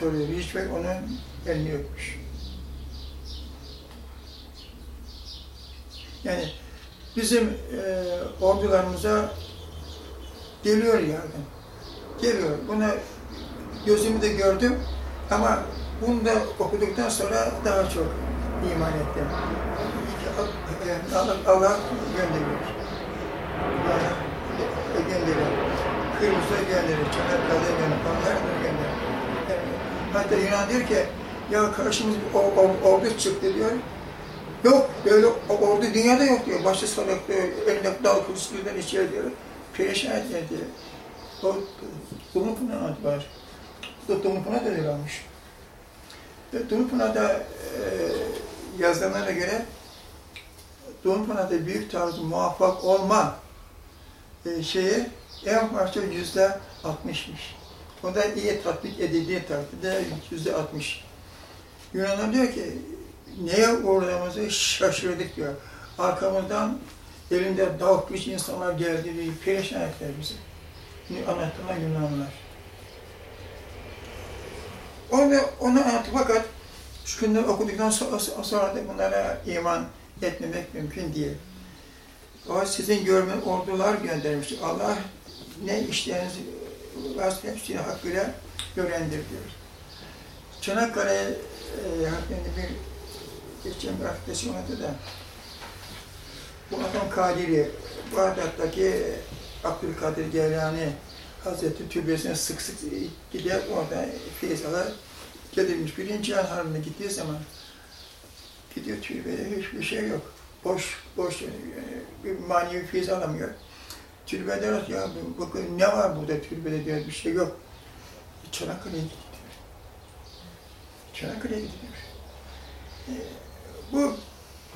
soruyor. Rüşvet onun elini öpmüş. Yani bizim e, ordularımıza geliyor yardım. Geliyor. Buna gözümü de gördüm ama bunu da okuduktan sonra daha çok iman ettim. Allah, Allah gönderiyor. Allah gönderiyor. Kırmızı'ya gönderiyor, Çanakkale'ye gönderiyor, onlar hatta Yunan diyor ki, ya karşımız bir or, or, ordu çıktı diyor. Yok, böyle ordu dünyada yok diyor. Başı salak diyor, elinde dal kılıçlarından içeri diyor. Perişan ettiler diyor. O Dumlupınar adı var. Dumlupınar da olmuş. Ve Dumlupınar'da e, yazılanlara göre Dumlupınar'da büyük tarzı muvaffak olma e, şeyi en fazla yüzde altmışmış. Da iyi tatbik edildiği takdirde yüzde altmış. Yunanlar diyor ki, neye uğradığımızı şaşırdık diyor. Arkamızdan elinde dal kılıç insanlar geldi diye perişan ettiler bizi. Anlattılar Yunanlılar. Onu, onu anlattı fakat şu günleri okuduktan sonra da bunlara iman etmemek mümkün değil. O sizin görme ordular göndermişti. Allah ne işlerinizi varsa hepsini hakkıyla görendir diyor. Çanakkale e, hakkında bir geçen bir arkadaşım vardı da bu adam Kadiri, Bağdat'taki Abdülkadir Geylani Hazreti Türbesi'ne sık sık gider orada feyiz alır. Gelirmiş birinci Cihan Harbi'ne gittiği zaman gidiyor türbede hiçbir şey yok. Boş, boş yani bir manevi feyiz alamıyor. Türbede ya bakın ne var burada türbede diyor bir şey yok. Çanakkale'ye gidiyor. Çanakkale'ye gidiyor. Ee, bu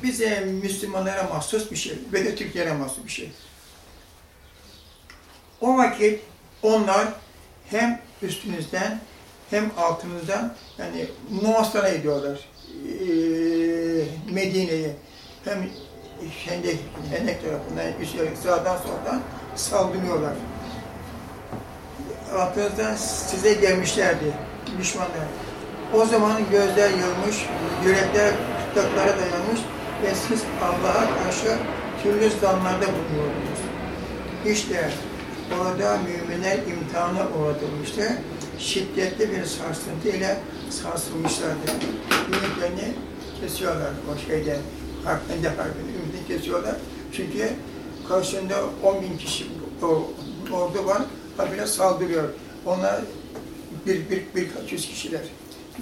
bize Müslümanlara mahsus bir şey ve de Türklere mahsus bir şey. O vakit onlar hem üstünüzden hem altınızdan yani muhasara ediyorlar ee, Medine'ye. Hem Hendek, Hendek tarafından, üstelik sağdan soldan saldırıyorlar. Altınızdan size gelmişlerdi düşmanlar. O zaman gözler yılmış, yürekler tutaklara dayanmış ve siz Allah'a karşı türlü zanlarda bulunuyordunuz. İşte orada müminler imtihana uğratılmıştı. Şiddetli bir sarsıntı ile sarsılmışlardı. Ümitlerini kesiyorlar o şeyde. Harpinde harbini ümidini kesiyorlar. Çünkü karşısında 10 bin kişi o, ordu var. Habire saldırıyor. Onlar bir, bir, birkaç yüz kişiler.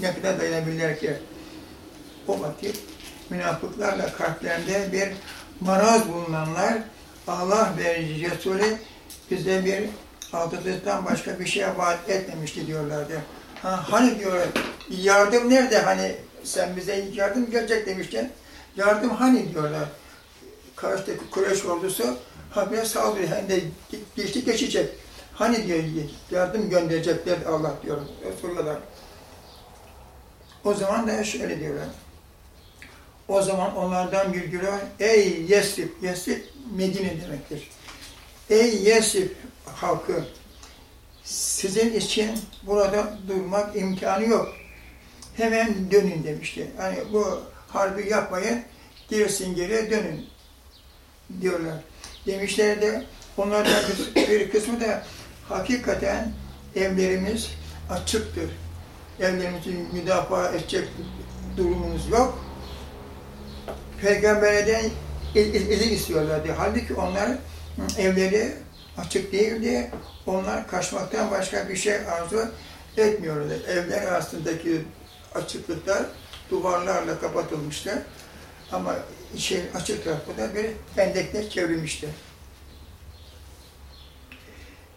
Ne kadar dayanabilirler ki? O vakit münafıklarla kalplerinde bir maraz bulunanlar Allah ve Resulü bize bir aldatılıktan başka bir şey vaat etmemişti diyorlardı. Ha, hani diyor, yardım nerede hani sen bize yardım gelecek demiştin, yardım hani diyorlar. Karşıdaki Kureyş ordusu habire saldırıyor, hem de geçti geçecek. Hani diyor yardım gönderecekler Allah diyor, soruyorlar. O zaman da şöyle diyorlar. O zaman onlardan bir güruh, ey Yesrib, Yesrib Medine demektir. Ey Yesrib halkı, sizin için burada durmak imkanı yok. Hemen dönün demişti. Hani bu harbi yapmayın, gerisin geriye dönün diyorlar. Demişler de onlardan bir kısmı da hakikaten evlerimiz açıktır. Evlerimizi müdafaa edecek durumunuz yok. Peygamberden izin istiyorlardı. Halbuki onlar evleri açık değildi. Onlar kaçmaktan başka bir şey arzu etmiyorlar. Evler arasındaki açıklıklar duvarlarla kapatılmıştı. Ama şey, açık tarafta da bir hendekler çevrilmişti.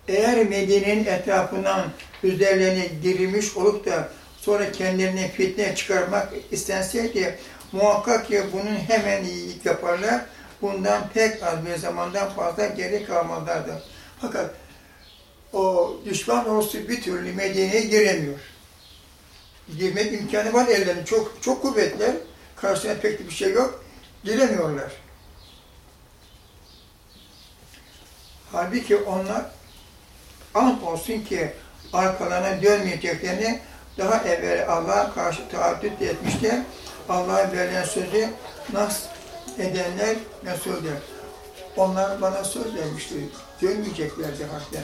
Eğer Medine'nin etrafından üzerlerine girilmiş olup da sonra kendilerini fitne çıkarmak istenseydi muhakkak ki bunun hemen yaparlar. Bundan pek az bir zamandan fazla geri kalmalardı. Fakat o düşman ordusu bir türlü Medine'ye giremiyor. Girmek imkanı var ellerinde. Çok çok kuvvetler. Karşısına pek bir şey yok. Giremiyorlar. Halbuki onlar ant olsun ki arkalarına dönmeyeceklerini daha evvel Allah'a karşı taaddüt etmişler. Allah'a verilen sözü nas edenler mesuldir. Onlar bana söz vermişti. Dönmeyeceklerdi harpten.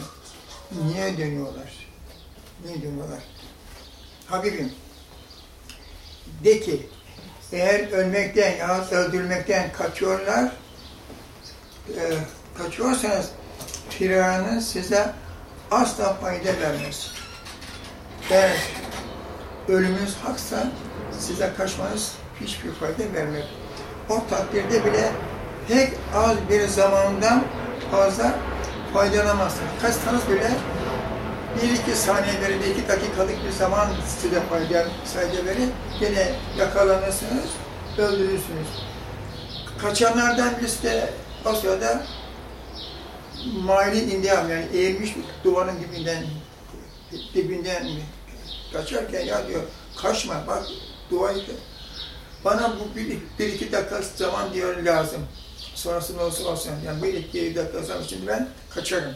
Niye dönüyorlar? Niye dönüyorlar? Habibim, de ki, eğer ölmekten ya öldürmekten kaçıyorlar, e, kaçıyorsanız firanı size asla fayda vermez. Eğer ölümünüz haksa size kaçmanız hiçbir fayda vermez. O takdirde bile pek az bir zamandan fazla faydalanamazsınız. Kaçsanız bile bir iki saniyeleri de iki dakikalık bir zaman size fayda, fayda verir. Yine yakalanırsınız, öldürürsünüz. Kaçanlardan o sırada maili indiyam yani eğilmiş duvarın dibinden dibinden kaçarken ya diyor kaçma bak duayı bana bu bir, bir iki dakika zaman diyor lazım. Sonrası ne olsa olsun. Yani bir iki dakika zaman şimdi ben kaçarım.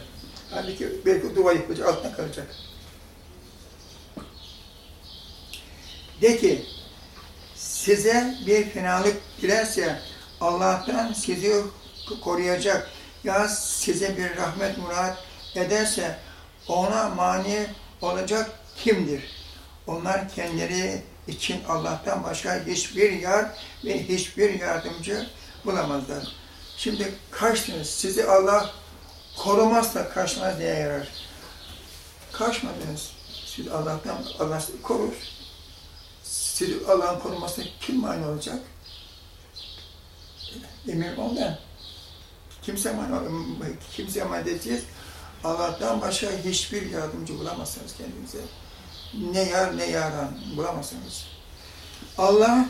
Halbuki belki duva yıkılacak, altına kalacak. De ki, size bir fenalık dilerse Allah'tan sizi koruyacak ya size bir rahmet murat ederse ona mani olacak kimdir? Onlar kendileri için Allah'tan başka hiçbir yar ve hiçbir yardımcı bulamazlar. Şimdi kaçtınız, sizi Allah korumazsa kaçmaz neye yarar? Kaçmadınız. Siz Allah'tan, Allah korur. Sizi Allah'ın korumasına kim mani olacak? Emin ondan. Kimse mani, kimse mani edeceğiz. Allah'tan başka hiçbir yardımcı bulamazsınız kendinize. Ne yar ne yaran bulamazsınız. Allah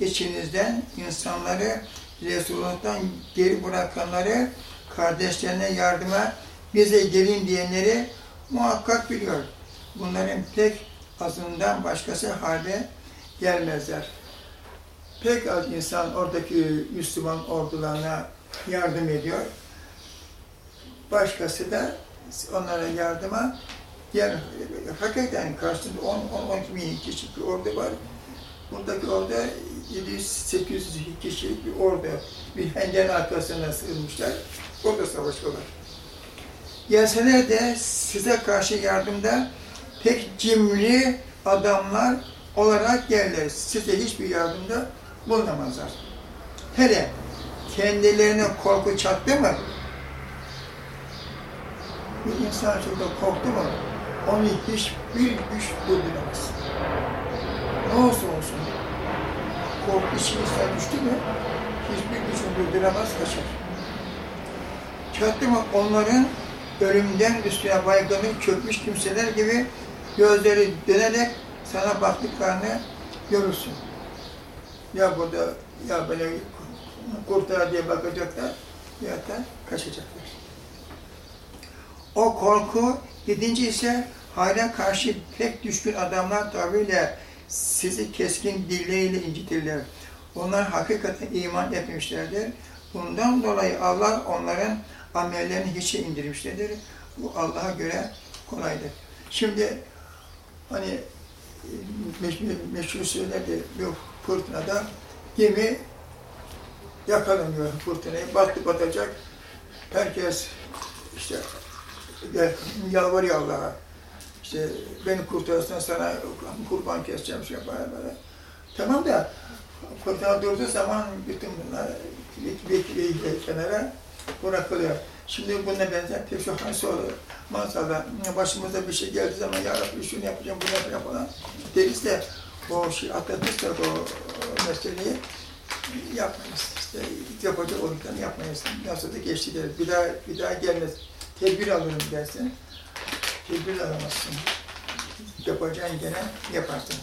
içinizden insanları Resulullah'tan geri bırakanları kardeşlerine yardıma bize gelin diyenleri muhakkak biliyor. Bunların pek azından başkası halde gelmezler. Pek az insan oradaki Müslüman ordularına yardım ediyor. Başkası da onlara yardıma yani hakikaten karşısında 10-12 bin kişilik bir ordu var. Buradaki orada 700-800 kişilik bir ordu. Bir henderin arkasına sığınmışlar. Orada savaşıyorlar. Gelseler de size karşı yardımda pek cimri adamlar olarak gelirler. Size hiçbir yardımda bulunamazlar. Hele kendilerine korku çattı mı? Bir insan şurada korktu mu? Onu hiçbir güç durduramaz. Ne olsa olsun. Korku içine düştü mü? Hiçbir güç durduramaz, kaçar. Çattı mı onların ölümden üstüne baygınlık çökmüş kimseler gibi gözleri dönerek sana baktıklarını görürsün. Ya burada ya böyle kurtar diye bakacaklar ya da kaçacaklar. O korku gidince ise hayra karşı pek düşkün adamlar tabiyle sizi keskin dilleriyle incitirler. Onlar hakikaten iman etmişlerdir. Bundan dolayı Allah onların amellerini hiçe indirmişlerdir. Bu Allah'a göre kolaydır. Şimdi hani meşhur söylerdi bu fırtınada gemi yakalanıyor fırtınayı, battı batacak. Herkes işte yalvarıyor Allah'a. İşte beni kurtarırsan sana kurban keseceğim şey yapar böyle. Tamam da fırtına durduğu zaman bütün bunlar bir kenara bırakılıyor. Şimdi buna benzer pek çok hadise oluyor. Maazallah başımıza bir şey geldiği zaman ya Rabbi şunu yapacağım, bunu yapacağım falan deriz de o şey atlatırsak o meseleyi yapmayız. İşte yapacak olduklarını yapmayız. Nasıl da geçti deriz. Bir daha, bir daha gelmez. Tedbir alırım dersin. Tedbir alamazsın. Yapacağın gene yaparsın.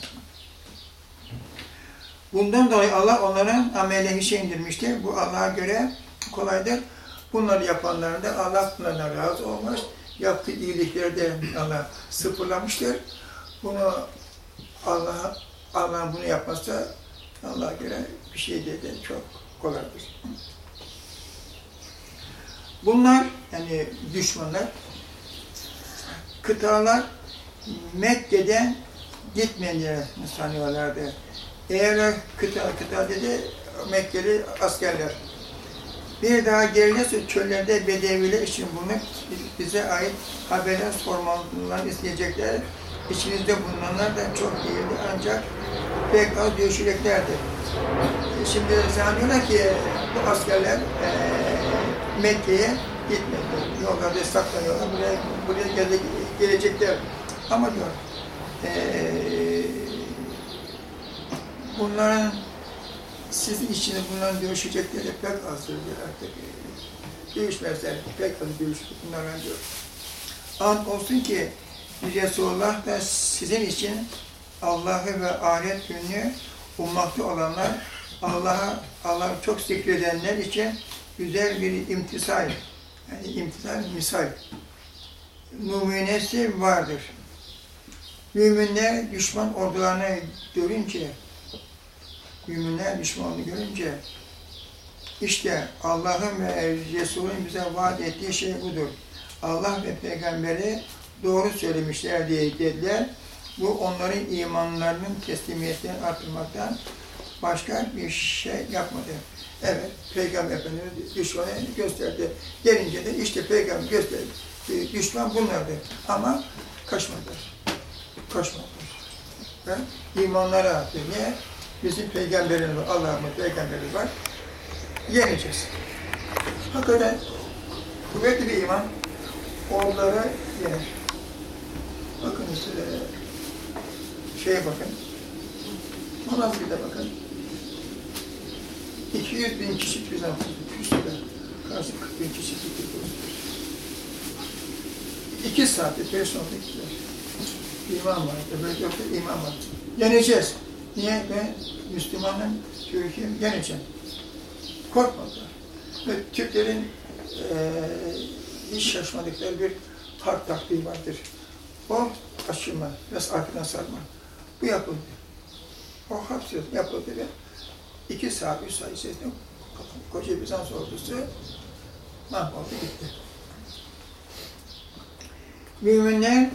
Bundan dolayı Allah onların ameline bir şey indirmiştir. Bu Allah'a göre kolaydır. Bunları yapanların da Allah bunlardan razı olmuş. Yaptığı iyilikleri de Allah sıfırlamıştır. Bunu Allah Allah bunu yapmazsa Allah'a göre bir şey de çok kolaydır. Bunlar yani düşmanlar kıtalar Mekke'den gitmeyin diye sanıyorlardı. Eğer kıta kıta dedi Mekkeli askerler. Bir daha gelirse çöllerde bedeviler için bunu bize ait haberler sormalarını isteyecekler. İçinizde bulunanlar da çok değildi ancak pek az düşeceklerdi. Şimdi zannediyorlar ki bu askerler e, Mekke'ye gitmedi. Yollarda saklanıyorlar. Buraya, buraya gele, gelecekler. Ama diyor, e, bunların sizin içinde bunların görüşecekleri pek azdır diyor artık. Görüşmezler, pek az görüşür bunlarla diyor. Ant olsun ki Resulullah da sizin için Allah'ı ve ahiret gününü ummakta olanlar, Allah'a Allah'ı çok zikredenler için güzel bir imtisal, yani imtisal misal, numunesi vardır. Müminler düşman ordularını görünce, müminler düşmanını görünce, işte Allah'ın ve Resul'ün bize vaat ettiği şey budur. Allah ve peygamberi doğru söylemişler diye dediler. Bu onların imanlarının teslimiyetlerini artırmaktan başka bir şey yapmadı. Evet, Peygamber Efendimiz düşmanı gösterdi. Gelince de işte Peygamber gösterdi. Düşman bunlardı. Ama kaçmadılar. Kaçmadılar. Ve imanları arttı. Niye? Bizim peygamberimiz var, Allah'ın peygamberimiz var. Yeneceğiz. Hakikaten kuvvetli bir iman oğulları yener. Bakın işte şeye bakın. Malazgirt'e bakın. 200 bin kişi birden kürsüde. Karşı 40 bin kişi gitti. İki saatte personel gittiler. İman var. Böyle yoksa iman var. Yeneceğiz. Niye? Ben Müslümanın Türkiye'yi yeneceğim. Korkmadılar. Ve Türklerin e, hiç şaşmadıkları bir harp taktiği vardır. O açılma, biraz arkadan sarma. Bu yapıldı. O harp yapıldı ve iki saat, üç saat içerisinde koca Bizans ordusu mahvoldu gitti. Müminler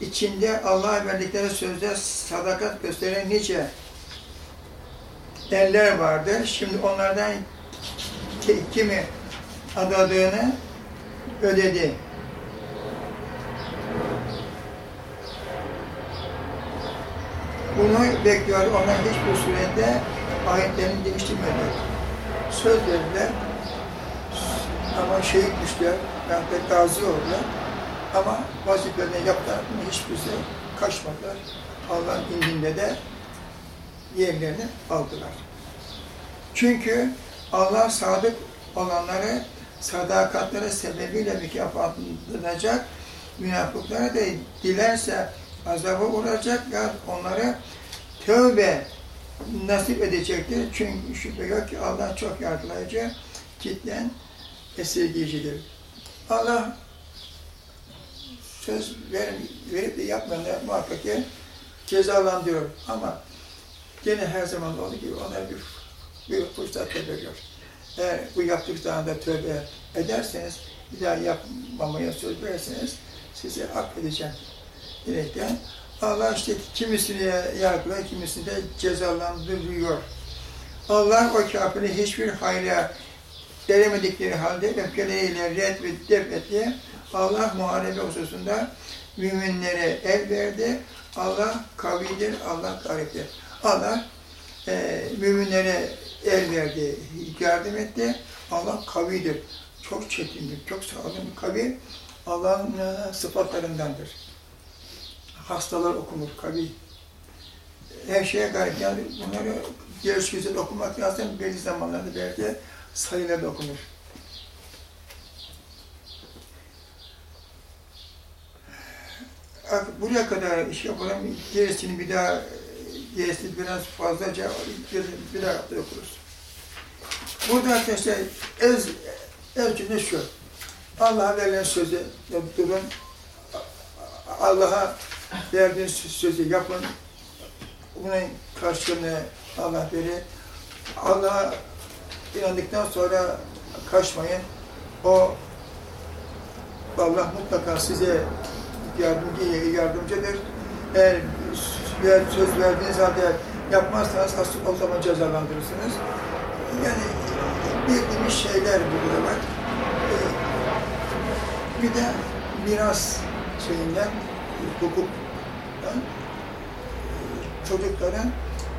içinde Allah'a verdikleri sözde sadakat gösteren nice eller vardır. Şimdi onlardan kimi adadığını ödedi. Bunu bekliyor. Onlar hiçbir surette ayetlerini değiştirmediler. Söz verdiler. Ama şehit düştüler. Da gazi oldular. Ama vazifelerini yaptılar. Hiçbir şey kaçmadılar. Allah'ın indinde de yerlerini aldılar. Çünkü Allah sadık olanları sadakatleri sebebiyle mükafatlanacak, münafıklara da dilerse azaba uğrayacak ya onlara tövbe nasip edecektir. Çünkü şüphe yok ki Allah çok yardımcı, cidden esirgeyicidir. Allah söz verip, verip de yapmayanlar muhakkak ki cezalandırıyor. Ama gene her zaman olduğu gibi onlara bir, bir fırsat da veriyor. Eğer bu yaptıklarında tövbe ederseniz, bir daha yapmamaya söz verirseniz sizi affedeceğim diyerekten Allah işte kimisini yargılıyor, kimisini de cezalandırıyor. Allah o kafiri hiçbir hayra veremedikleri halde öfkeleriyle red ve def etti. Allah muharebe hususunda müminlere el verdi. Allah kavidir, Allah gariptir. Allah e, müminlere el verdi, yardım etti. Allah kavidir. Çok çetindir, çok sağlam kavi. Allah'ın e, sıfatlarındandır. Hastalar okunur, kavi. Her şeye garip. Yani bunları geliş güzel okumak lazım. Belli zamanlarda belki sayılarda okunur. Buraya kadar iş yapalım. Gerisini bir daha gerisini biraz fazlaca bir daha okuruz. Burada arkadaşlar ez, ez cümle şu. Allah'a verilen sözü durun. Allah'a verdiğiniz sözü yapın. Bunun karşılığını Allah verir. Allah'a inandıktan sonra kaçmayın. O Allah mutlaka size yardımcı, yardımcıdır. Eğer söz verdiğiniz halde yapmazsanız o zaman cezalandırırsınız. Yani bildiğimiz şeyler burada var. Ee, bir de miras şeyinden, hukuktan e, çocukların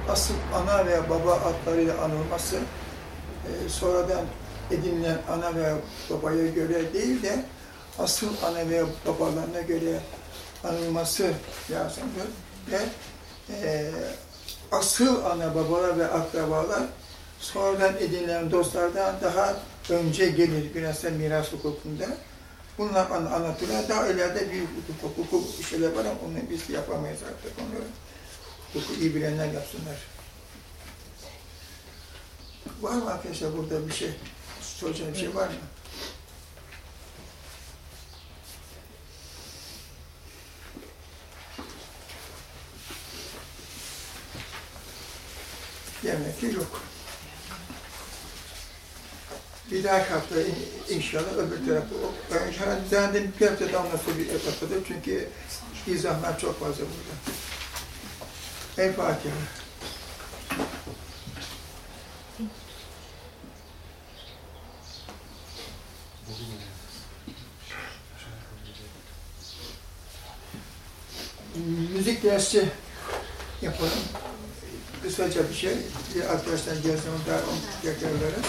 asıl ana veya baba adlarıyla anılması e, sonradan edinilen ana veya babaya göre değil de asıl ana veya babalarına göre anılması lazımdır. Ve e, asıl ana babalar ve akrabalar sonradan edinilen dostlardan daha önce gelir Yunanistan miras hukukunda. Bunlar an- anlatılıyor. Daha ileride bir hukuk, hukuk şeyler var ama onu biz yapamayız artık onları. Hukuku iyi bilenler yapsınlar. Var mı arkadaşlar burada bir şey? Soracağım bir şey var mı? Demek ki yok. Bir dahaki hafta in- inşallah öbür tarafı. Ben herhalde zannedeyim bir haftada nasıl bir haftada çünkü izahlar çok fazla burada. El Fatiha. Müzik dersi yapalım. Kısaca bir şey. Bir arkadaşlar gelsin daha onu tekrarlarız.